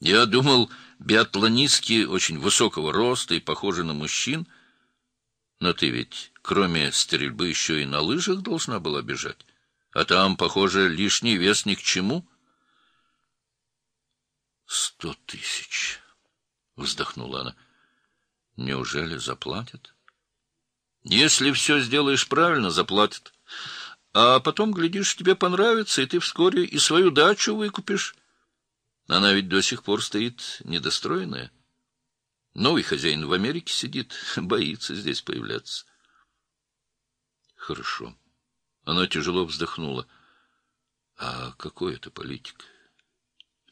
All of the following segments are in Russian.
Я думал, биатлонистки очень высокого роста и похожи на мужчин, но ты ведь, кроме стрельбы, еще и на лыжах должна была бежать. А там, похоже, лишний вес ни к чему. — Сто тысяч, — вздохнула она. — Неужели заплатят? — Если все сделаешь правильно, заплатят. А потом, глядишь, тебе понравится, и ты вскоре и свою дачу выкупишь. Она ведь до сих пор стоит недостроенная. Новый хозяин в Америке сидит, боится здесь появляться. Хорошо. Она тяжело вздохнула. А какой это политик?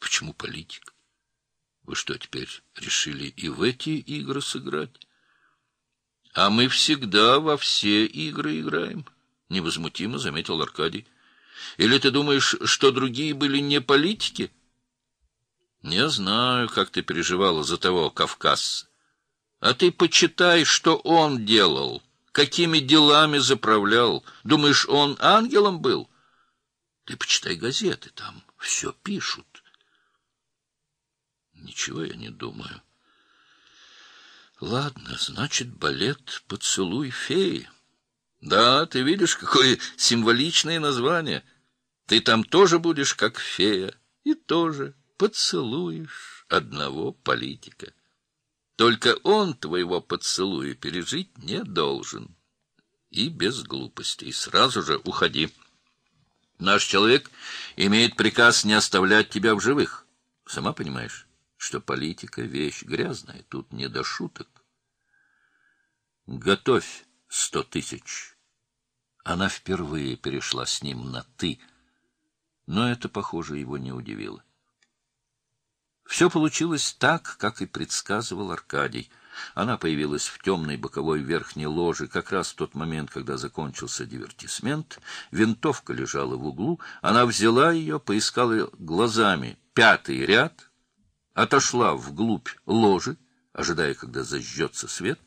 Почему политик? Вы что, теперь решили и в эти игры сыграть? А мы всегда во все игры играем, — невозмутимо заметил Аркадий. Или ты думаешь, что другие были не политики? — не знаю, как ты переживала за того Кавказца. А ты почитай, что он делал, какими делами заправлял. Думаешь, он ангелом был? Ты почитай газеты, там все пишут. Ничего я не думаю. Ладно, значит, балет «Поцелуй феи». Да, ты видишь, какое символичное название. Ты там тоже будешь как фея, и тоже поцелуешь одного политика. Только он твоего поцелуя пережить не должен. И без глупостей. Сразу же уходи. Наш человек имеет приказ не оставлять тебя в живых. Сама понимаешь, что политика — вещь грязная, тут не до шуток. Готовь сто тысяч. Она впервые перешла с ним на «ты», но это, похоже, его не удивило. Все получилось так, как и предсказывал Аркадий. Она появилась в темной боковой верхней ложе как раз в тот момент, когда закончился дивертисмент. Винтовка лежала в углу. Она взяла ее, поискала глазами пятый ряд, отошла вглубь ложи, ожидая, когда зажжется свет.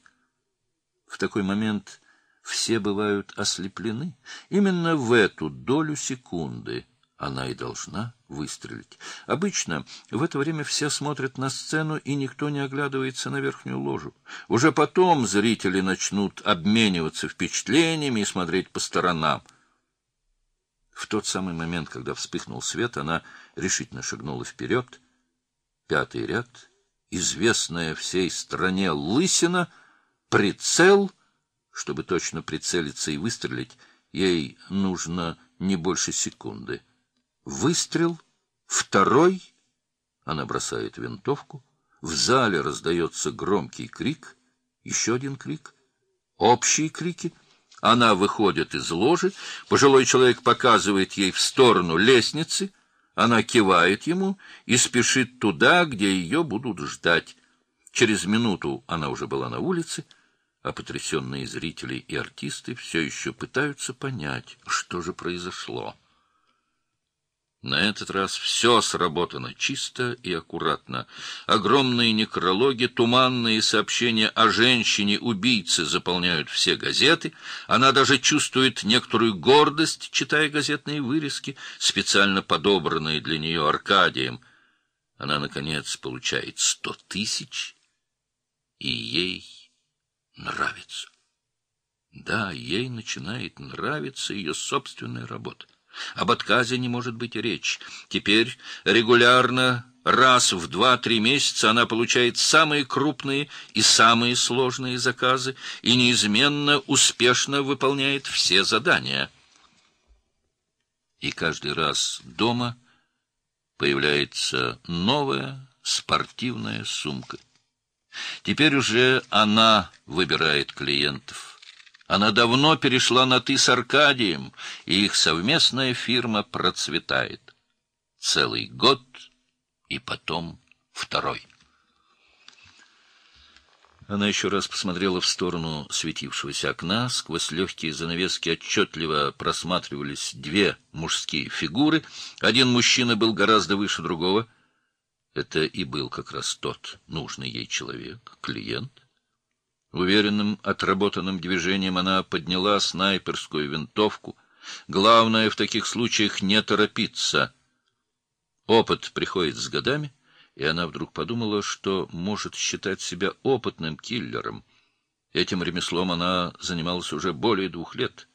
В такой момент все бывают ослеплены. Именно в эту долю секунды она и должна выстрелить. Обычно в это время все смотрят на сцену, и никто не оглядывается на верхнюю ложу. Уже потом зрители начнут обмениваться впечатлениями и смотреть по сторонам. В тот самый момент, когда вспыхнул свет, она решительно шагнула вперед. Пятый ряд, известная всей стране лысина, прицел, чтобы точно прицелиться и выстрелить, ей нужно не больше секунды. Выстрел, второй, она бросает винтовку, в зале раздается громкий крик, еще один крик, общие крики. Она выходит из ложи, пожилой человек показывает ей в сторону лестницы, она кивает ему и спешит туда, где ее будут ждать. Через минуту она уже была на улице, а потрясенные зрители и артисты все еще пытаются понять, что же произошло. На этот раз все сработано чисто и аккуратно. Огромные некрологи, туманные сообщения о женщине-убийце заполняют все газеты. Она даже чувствует некоторую гордость, читая газетные вырезки, специально подобранные для нее Аркадием. Она, наконец, получает сто тысяч, и ей нравится. Да, ей начинает нравиться ее собственная работа. Об отказе не может быть речь. Теперь регулярно, раз в два-три месяца она получает самые крупные и самые сложные заказы и неизменно успешно выполняет все задания. И каждый раз дома появляется новая спортивная сумка. Теперь уже она выбирает клиентов. Она давно перешла на «ты» с Аркадием, и их совместная фирма процветает. Целый год и потом второй. Она еще раз посмотрела в сторону светившегося окна. Сквозь легкие занавески отчетливо просматривались две мужские фигуры. Один мужчина был гораздо выше другого. Это и был как раз тот нужный ей человек, клиент. Уверенным, отработанным движением она подняла снайперскую винтовку. Главное в таких случаях не торопиться. Опыт приходит с годами, и она вдруг подумала, что может считать себя опытным киллером. Этим ремеслом она занималась уже более двух лет.